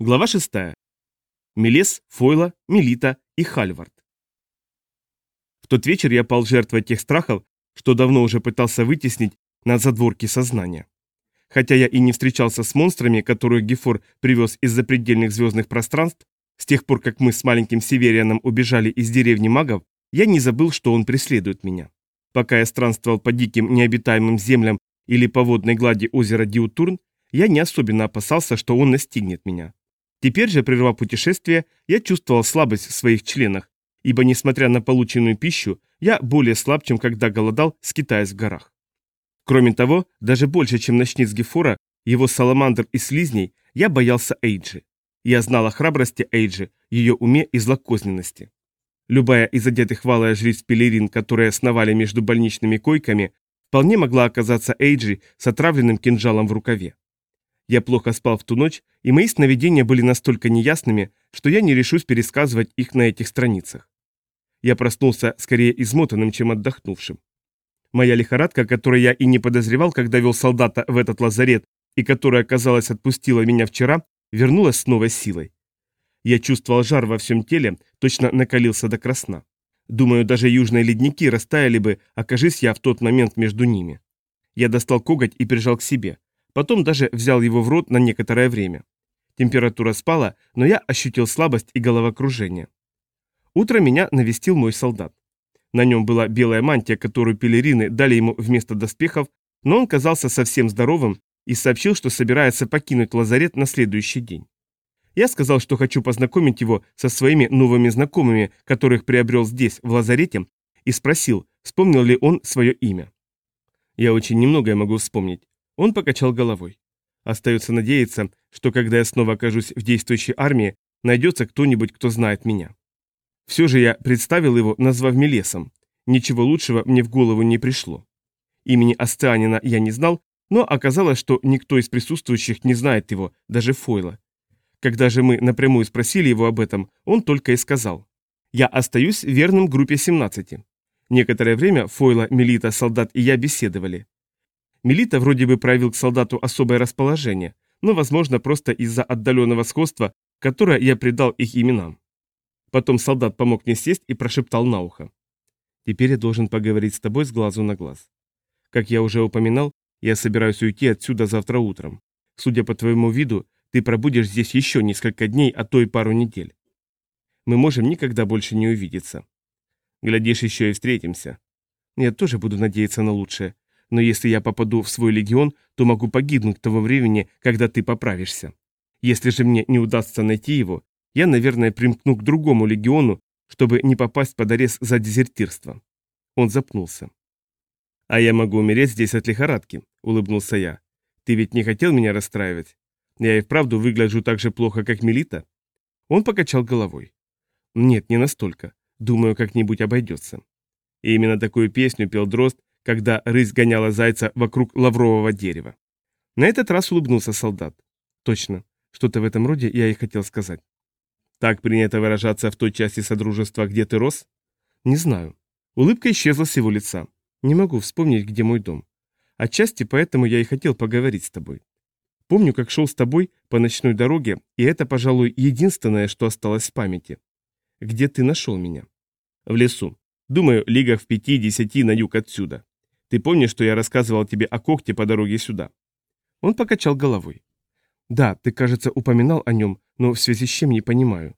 Глава 6. Мелес, Фойла, Мелита и Хальвард. В тот вечер я пал жертвой тех страхов, что давно уже пытался вытеснить на задворки сознания. Хотя я и не встречался с монстрами, которых Гефор привез из запредельных звездных пространств, с тех пор, как мы с маленьким Северианом убежали из деревни магов, я не забыл, что он преследует меня. Пока я странствовал по диким необитаемым землям или по водной глади озера Диутурн, я не особенно опасался, что он настигнет меня. Теперь же, прервав путешествие, я чувствовал слабость в своих членах, ибо, несмотря на полученную пищу, я более слаб, чем когда голодал, скитаясь в горах. Кроме того, даже больше, чем ночниц Гефора, его саламандр и слизней, я боялся Эйджи. Я знал о храбрости Эйджи, ее уме и злокозненности. Любая из одетых валая жриц пелерин, которые сновали между больничными койками, вполне могла оказаться Эйджи с отравленным кинжалом в рукаве. Я плохо спал в ту ночь, и мои сновидения были настолько неясными, что я не решусь пересказывать их на этих страницах. Я проснулся скорее измотанным, чем отдохнувшим. Моя лихорадка, которой я и не подозревал, когда вел солдата в этот лазарет, и которая, казалось, отпустила меня вчера, вернулась с новой силой. Я чувствовал жар во всем теле, точно накалился до красна. Думаю, даже южные ледники растаяли бы, окажись я в тот момент между ними. Я достал коготь и прижал к себе. Потом даже взял его в рот на некоторое время. Температура спала, но я ощутил слабость и головокружение. Утром меня навестил мой солдат. На нем была белая мантия, которую пелерины дали ему вместо доспехов, но он казался совсем здоровым и сообщил, что собирается покинуть лазарет на следующий день. Я сказал, что хочу познакомить его со своими новыми знакомыми, которых приобрел здесь, в лазарете, и спросил, вспомнил ли он свое имя. Я очень немногое могу вспомнить. Он покачал головой. Остается надеяться, что когда я снова окажусь в действующей армии, найдется кто-нибудь, кто знает меня. Все же я представил его, назвав Мелесом. Ничего лучшего мне в голову не пришло. Имени Астеанина я не знал, но оказалось, что никто из присутствующих не знает его, даже Фойла. Когда же мы напрямую спросили его об этом, он только и сказал. «Я остаюсь верным группе 17». Некоторое время Фойла, Мелита, солдат и я беседовали. Мелита вроде бы проявил к солдату особое расположение, но, возможно, просто из-за отдаленного сходства, которое я придал их именам. Потом солдат помог мне сесть и прошептал на ухо. «Теперь я должен поговорить с тобой с глазу на глаз. Как я уже упоминал, я собираюсь уйти отсюда завтра утром. Судя по твоему виду, ты пробудешь здесь еще несколько дней, а то и пару недель. Мы можем никогда больше не увидеться. Глядишь, еще и встретимся. Я тоже буду надеяться на лучшее, но если я попаду в свой легион, то могу погибнуть того времени, когда ты поправишься. Если же мне не удастся найти его, я, наверное, примкну к другому легиону, чтобы не попасть под арест за дезертирство». Он запнулся. «А я могу умереть здесь от лихорадки», — улыбнулся я. «Ты ведь не хотел меня расстраивать? Я и вправду выгляжу так же плохо, как Мелита?» Он покачал головой. «Нет, не настолько. Думаю, как-нибудь обойдется». И именно такую песню пел Дрозд, когда рысь гоняла зайца вокруг лаврового дерева. На этот раз улыбнулся солдат. Точно, что-то в этом роде я и хотел сказать. Так принято выражаться в той части Содружества, где ты рос? Не знаю. Улыбка исчезла с его лица. Не могу вспомнить, где мой дом. Отчасти поэтому я и хотел поговорить с тобой. Помню, как шел с тобой по ночной дороге, и это, пожалуй, единственное, что осталось в памяти. Где ты нашел меня? В лесу. Думаю, лигах в пяти-десяти на юг отсюда. Ты помнишь, что я рассказывал тебе о когте по дороге сюда?» Он покачал головой. «Да, ты, кажется, упоминал о нем, но в связи с чем не понимаю».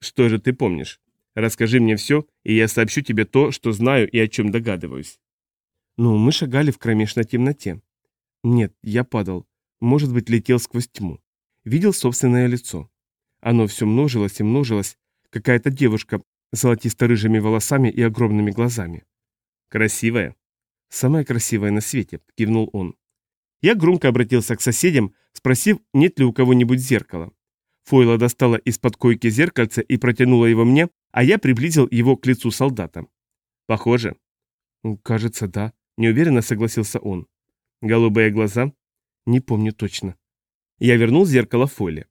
«Что же ты помнишь? Расскажи мне все, и я сообщу тебе то, что знаю и о чем догадываюсь». «Ну, мы шагали в кромешной темноте». «Нет, я падал. Может быть, летел сквозь тьму. Видел собственное лицо. Оно все множилось и множилось. Какая-то девушка с золотисто-рыжими волосами и огромными глазами. Красивая?» «Самая красивая на свете», — кивнул он. Я громко обратился к соседям, спросив, нет ли у кого-нибудь зеркала. Фойла достала из-под койки зеркальце и протянула его мне, а я приблизил его к лицу солдата. «Похоже?» «Кажется, да», — неуверенно согласился он. «Голубые глаза?» «Не помню точно». Я вернул зеркало Фойле.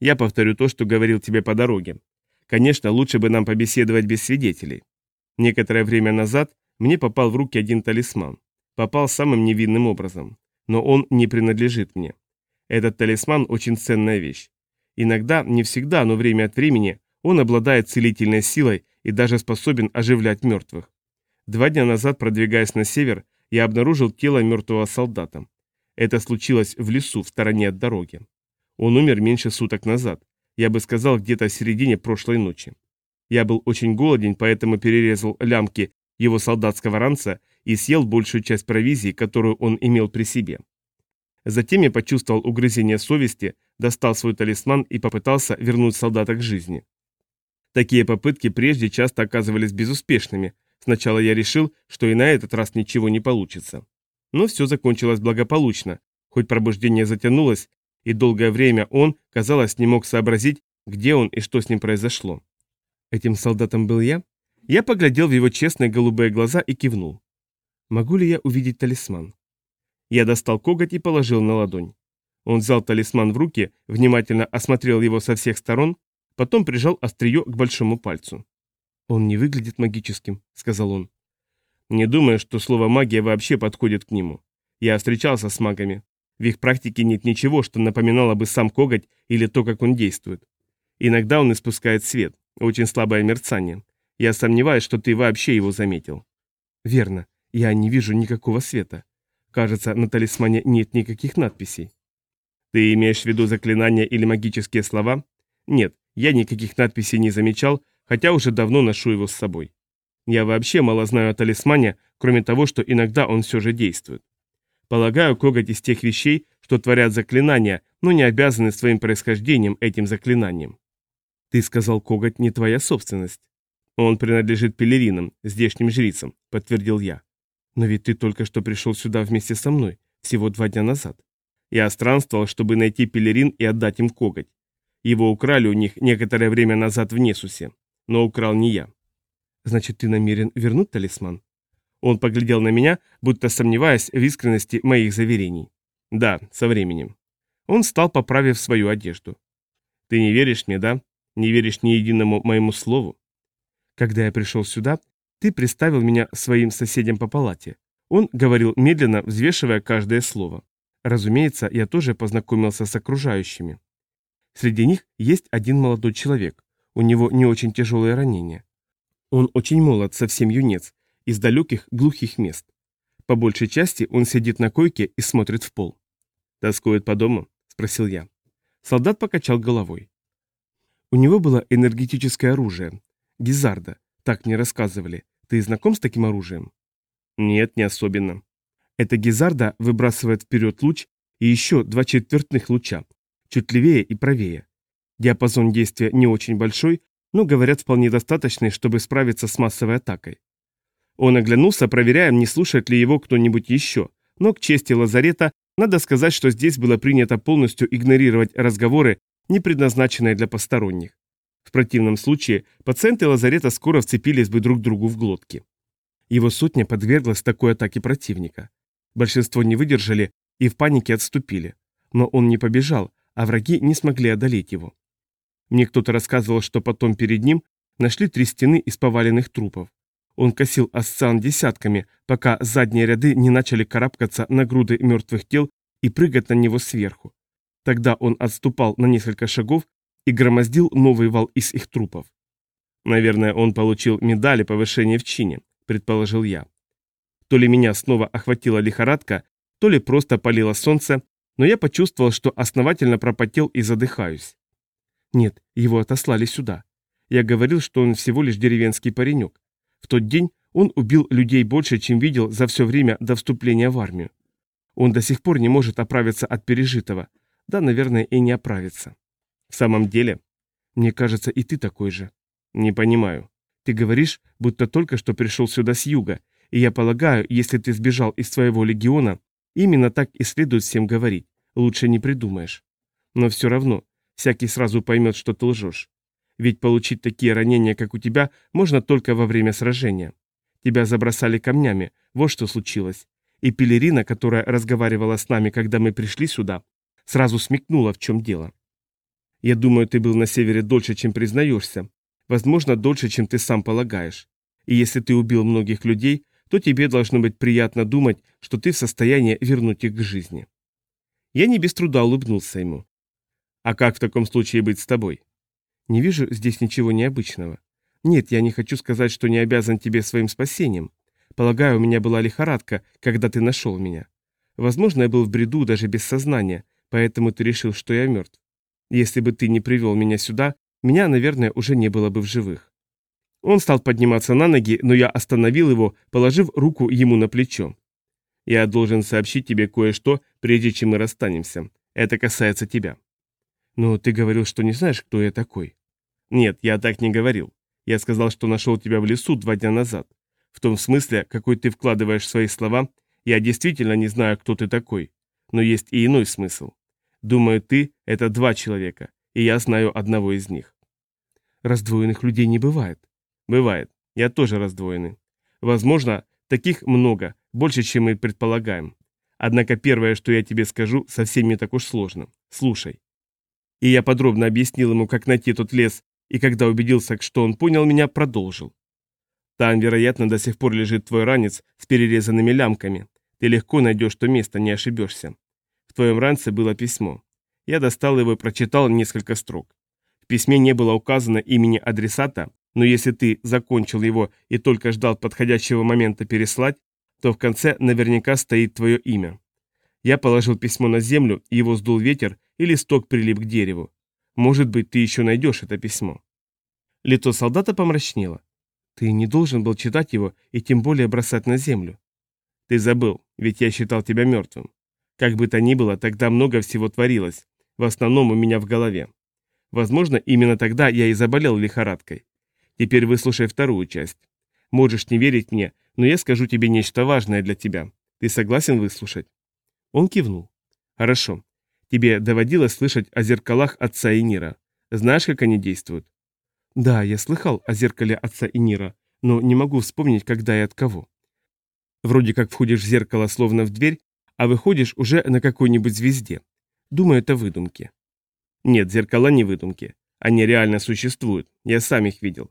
«Я повторю то, что говорил тебе по дороге. Конечно, лучше бы нам побеседовать без свидетелей. Некоторое время назад мне попал в руки один талисман. Попал самым невинным образом. Но он не принадлежит мне. Этот талисман очень ценная вещь. Иногда, не всегда, но время от времени он обладает целительной силой и даже способен оживлять мертвых. Два дня назад, продвигаясь на север, я обнаружил тело мертвого солдата. Это случилось в лесу в стороне от дороги. Он умер меньше суток назад, я бы сказал, где-то в середине прошлой ночи. Я был очень голоден, поэтому перерезал лямки его солдатского ранца и съел большую часть провизии, которую он имел при себе. Затем я почувствовал угрызение совести, достал свой талисман и попытался вернуть солдата к жизни. Такие попытки прежде часто оказывались безуспешными. Сначала я решил, что и на этот раз ничего не получится. Но все закончилось благополучно, хоть пробуждение затянулось, и долгое время он, казалось, не мог сообразить, где он и что с ним произошло. Этим солдатом был я? Я поглядел в его честные голубые глаза и кивнул. Могу ли я увидеть талисман? Я достал коготь и положил на ладонь. Он взял талисман в руки, внимательно осмотрел его со всех сторон, потом прижал острие к большому пальцу. «Он не выглядит магическим», — сказал он. «Не думаю, что слово «магия» вообще подходит к нему. Я встречался с магами. В их практике нет ничего, что напоминало бы сам коготь или то, как он действует. Иногда он испускает свет, очень слабое мерцание. Я сомневаюсь, что ты вообще его заметил. Верно, я не вижу никакого света. Кажется, на талисмане нет никаких надписей. Ты имеешь в виду заклинания или магические слова? Нет, я никаких надписей не замечал, хотя уже давно ношу его с собой. Я вообще мало знаю о талисмане, кроме того, что иногда он все же действует. Полагаю, коготь из тех вещей, что творят заклинания, но не обязаны своим происхождением этим заклинанием. Ты сказал, коготь не твоя собственность. Он принадлежит пелеринам, здешним жрицам, подтвердил я. Но ведь ты только что пришел сюда вместе со мной, всего два дня назад. Я странствовал, чтобы найти пелерин и отдать им коготь. Его украли у них некоторое время назад в Несусе, но украл не я. Значит, ты намерен вернуть талисман? Он поглядел на меня, будто сомневаясь в искренности моих заверений. Да, со временем. Он стал, поправив свою одежду. Ты не веришь мне, да? Не веришь ни единому моему слову? Когда я пришел сюда, ты представил меня своим соседям по палате. Он говорил медленно, взвешивая каждое слово. Разумеется, я тоже познакомился с окружающими. Среди них есть один молодой человек. У него не очень тяжелое ранение. Он очень молод, совсем юнец, из далеких глухих мест. По большей части он сидит на койке и смотрит в пол. «Тоскует по дому?» – спросил я. Солдат покачал головой. У него было энергетическое оружие. Гизарда. Так мне рассказывали. Ты знаком с таким оружием? Нет, не особенно. Эта гизарда выбрасывает вперед луч и еще два четвертных луча, чуть левее и правее. Диапазон действия не очень большой, но, говорят, вполне достаточный, чтобы справиться с массовой атакой. Он оглянулся, проверяя, не слушает ли его кто-нибудь еще, но к чести лазарета надо сказать, что здесь было принято полностью игнорировать разговоры, не предназначенные для посторонних. В противном случае пациенты лазарета скоро вцепились бы друг другу в глотки. Его сотня подверглась такой атаке противника. Большинство не выдержали и в панике отступили. Но он не побежал, а враги не смогли одолеть его. Мне кто-то рассказывал, что потом перед ним нашли три стены из поваленных трупов. Он косил асциан десятками, пока задние ряды не начали карабкаться на груды мертвых тел и прыгать на него сверху. Тогда он отступал на несколько шагов и громоздил новый вал из их трупов. Наверное, он получил медали повышения в чине, предположил я. То ли меня снова охватила лихорадка, то ли просто палило солнце, но я почувствовал, что основательно пропотел и задыхаюсь. Нет, его отослали сюда. Я говорил, что он всего лишь деревенский паренек. В тот день он убил людей больше, чем видел за все время до вступления в армию. Он до сих пор не может оправиться от пережитого. Да, наверное, и не оправится. В самом деле, мне кажется, и ты такой же. Не понимаю. Ты говоришь, будто только что пришел сюда с юга, и я полагаю, если ты сбежал из своего легиона, именно так и следует всем говорить. Лучше не придумаешь. Но все равно, всякий сразу поймет, что ты лжешь. Ведь получить такие ранения, как у тебя, можно только во время сражения. Тебя забросали камнями, вот что случилось. И Пелерина, которая разговаривала с нами, когда мы пришли сюда, сразу смекнула, в чем дело. Я думаю, ты был на севере дольше, чем признаешься. Возможно, дольше, чем ты сам полагаешь. И если ты убил многих людей, то тебе должно быть приятно думать, что ты в состоянии вернуть их к жизни. Я не без труда улыбнулся ему. А как в таком случае быть с тобой? Не вижу здесь ничего необычного. Нет, я не хочу сказать, что не обязан тебе своим спасением. Полагаю, у меня была лихорадка, когда ты нашел меня. Возможно, я был в бреду, даже без сознания, поэтому ты решил, что я мертв. Если бы ты не привел меня сюда, меня, наверное, уже не было бы в живых. Он стал подниматься на ноги, но я остановил его, положив руку ему на плечо. «Я должен сообщить тебе кое-что, прежде чем мы расстанемся. Это касается тебя». «Но ты говорил, что не знаешь, кто я такой». «Нет, я так не говорил. Я сказал, что нашел тебя в лесу два дня назад. В том смысле, какой ты вкладываешь в свои слова, я действительно не знаю, кто ты такой. Но есть и иной смысл. Думаю, ты — это два человека, и я знаю одного из них. Раздвоенных людей не бывает. Бывает. Я тоже раздвоенный. Возможно, таких много, больше, чем мы предполагаем. Однако первое, что я тебе скажу, совсем не так уж сложно. Слушай. И я подробно объяснил ему, как найти тот лес, и когда убедился, что он понял меня, продолжил. Там, вероятно, до сих пор лежит твой ранец с перерезанными лямками. Ты легко найдешь то место, не ошибешься. В твоем ранце было письмо. Я достал его и прочитал несколько строк. В письме не было указано имени адресата, но если ты закончил его и только ждал подходящего момента переслать, то в конце наверняка стоит твое имя. Я положил письмо на землю, его сдул ветер, и листок прилип к дереву. Может быть, ты еще найдешь это письмо. Лицо солдата помрачнело. Ты не должен был читать его и тем более бросать на землю. Ты забыл, ведь я считал тебя мертвым. Как бы то ни было, тогда много всего творилось, в основном у меня в голове. Возможно, именно тогда я и заболел лихорадкой. Теперь выслушай вторую часть. Можешь не верить мне, но я скажу тебе нечто важное для тебя. Ты согласен выслушать?» Он кивнул. «Хорошо. Тебе доводилось слышать о зеркалах отца и Нира. Знаешь, как они действуют?» «Да, я слыхал о зеркале отца и Нира, но не могу вспомнить, когда и от кого. Вроде как входишь в зеркало словно в дверь, а выходишь уже на какой-нибудь звезде. Думаю, это выдумки. Нет, зеркала не выдумки. Они реально существуют, я сам их видел.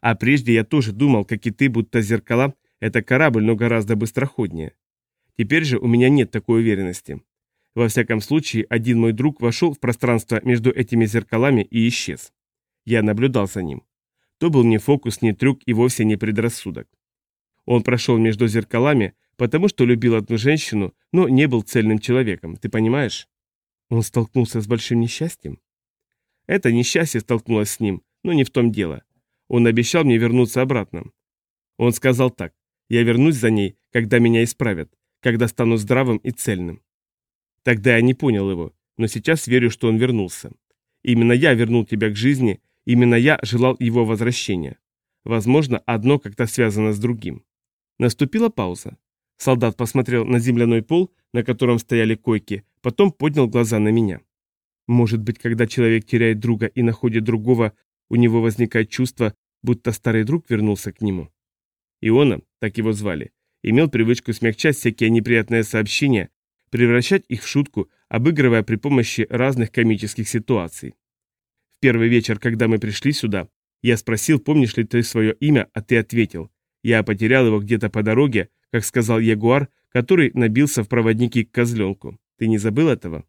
А прежде я тоже думал, как и ты, будто зеркала – это корабль, но гораздо быстроходнее. Теперь же у меня нет такой уверенности. Во всяком случае, один мой друг вошел в пространство между этими зеркалами и исчез. Я наблюдал за ним. То был не фокус, не трюк и вовсе не предрассудок. Он прошел между зеркалами, потому что любил одну женщину, но не был цельным человеком, ты понимаешь? Он столкнулся с большим несчастьем? Это несчастье столкнулось с ним, но не в том дело. Он обещал мне вернуться обратно. Он сказал так, я вернусь за ней, когда меня исправят, когда стану здравым и цельным. Тогда я не понял его, но сейчас верю, что он вернулся. Именно я вернул тебя к жизни, именно я желал его возвращения. Возможно, одно как-то связано с другим. Наступила пауза. Солдат посмотрел на земляной пол, на котором стояли койки, потом поднял глаза на меня. Может быть, когда человек теряет друга и находит другого, у него возникает чувство, будто старый друг вернулся к нему. Иона, так его звали, имел привычку смягчать всякие неприятные сообщения, превращать их в шутку, обыгрывая при помощи разных комических ситуаций. В первый вечер, когда мы пришли сюда, я спросил, помнишь ли ты свое имя, а ты ответил. Я потерял его где-то по дороге, как сказал Ягуар, который набился в проводники к козленку. Ты не забыл этого?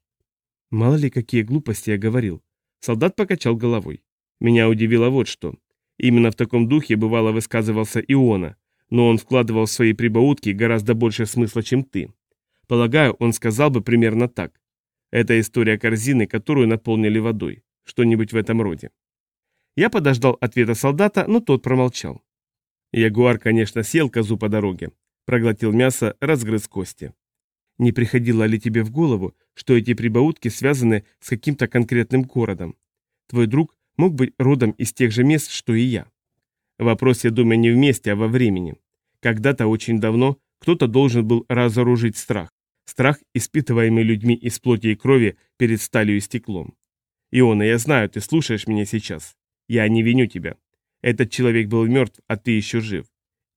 Мало ли, какие глупости я говорил. Солдат покачал головой. Меня удивило вот что. Именно в таком духе бывало высказывался Иона, но он вкладывал в свои прибаутки гораздо больше смысла, чем ты. Полагаю, он сказал бы примерно так. Это история корзины, которую наполнили водой. Что-нибудь в этом роде. Я подождал ответа солдата, но тот промолчал. Ягуар, конечно, съел козу по дороге. Проглотил мясо, разгрыз кости. Не приходило ли тебе в голову, что эти прибаутки связаны с каким-то конкретным городом? Твой друг мог быть родом из тех же мест, что и я. Вопрос, я думаю, не вместе, а во времени. Когда-то очень давно кто-то должен был разоружить страх. Страх, испытываемый людьми из плоти и крови перед сталью и стеклом. Иона, я знаю, ты слушаешь меня сейчас. Я не виню тебя. Этот человек был мертв, а ты еще жив.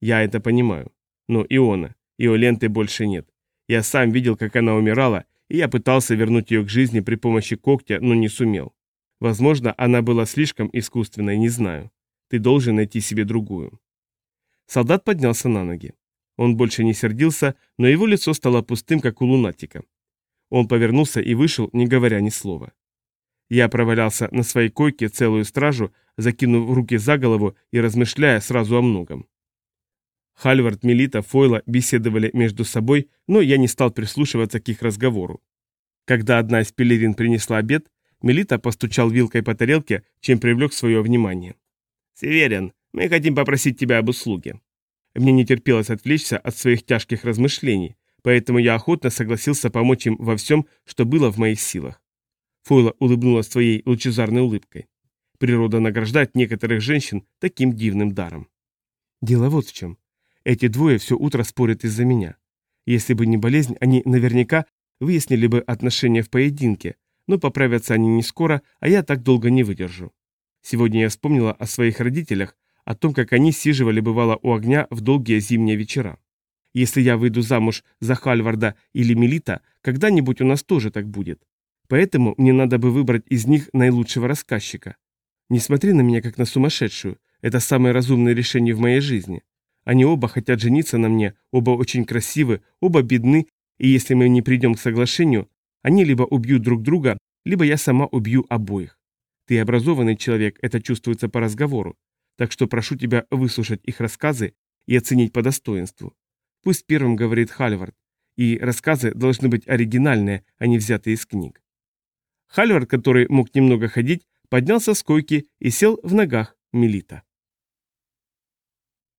Я это понимаю. Но Иона, Иоленты больше нет. Я сам видел, как она умирала, и я пытался вернуть ее к жизни при помощи когтя, но не сумел. Возможно, она была слишком искусственной, не знаю. Ты должен найти себе другую. Солдат поднялся на ноги. Он больше не сердился, но его лицо стало пустым, как у лунатика. Он повернулся и вышел, не говоря ни слова. Я провалялся на своей койке целую стражу, закинув руки за голову и размышляя сразу о многом. Хальвард, Мелита, Фойла беседовали между собой, но я не стал прислушиваться к их разговору. Когда одна из пелерин принесла обед, Мелита постучал вилкой по тарелке, чем привлек свое внимание. «Северин, мы хотим попросить тебя об услуге». Мне не терпелось отвлечься от своих тяжких размышлений, поэтому я охотно согласился помочь им во всем, что было в моих силах. Фойла улыбнулась своей лучезарной улыбкой. Природа награждает некоторых женщин таким дивным даром. Дело вот в чем. Эти двое все утро спорят из-за меня. Если бы не болезнь, они наверняка выяснили бы отношения в поединке, но поправятся они не скоро, а я так долго не выдержу. Сегодня я вспомнила о своих родителях, о том, как они сиживали бывало у огня в долгие зимние вечера. Если я выйду замуж за Хальварда или Мелита, когда-нибудь у нас тоже так будет. Поэтому мне надо бы выбрать из них наилучшего рассказчика. Не смотри на меня как на сумасшедшую, это самое разумное решение в моей жизни. Они оба хотят жениться на мне, оба очень красивы, оба бедны, и если мы не придем к соглашению, они либо убьют друг друга, либо я сама убью обоих. Ты образованный человек, это чувствуется по разговору так что прошу тебя выслушать их рассказы и оценить по достоинству. Пусть первым говорит Хальвард, и рассказы должны быть оригинальные, а не взятые из книг. Хальвард, который мог немного ходить, поднялся с койки и сел в ногах Мелита.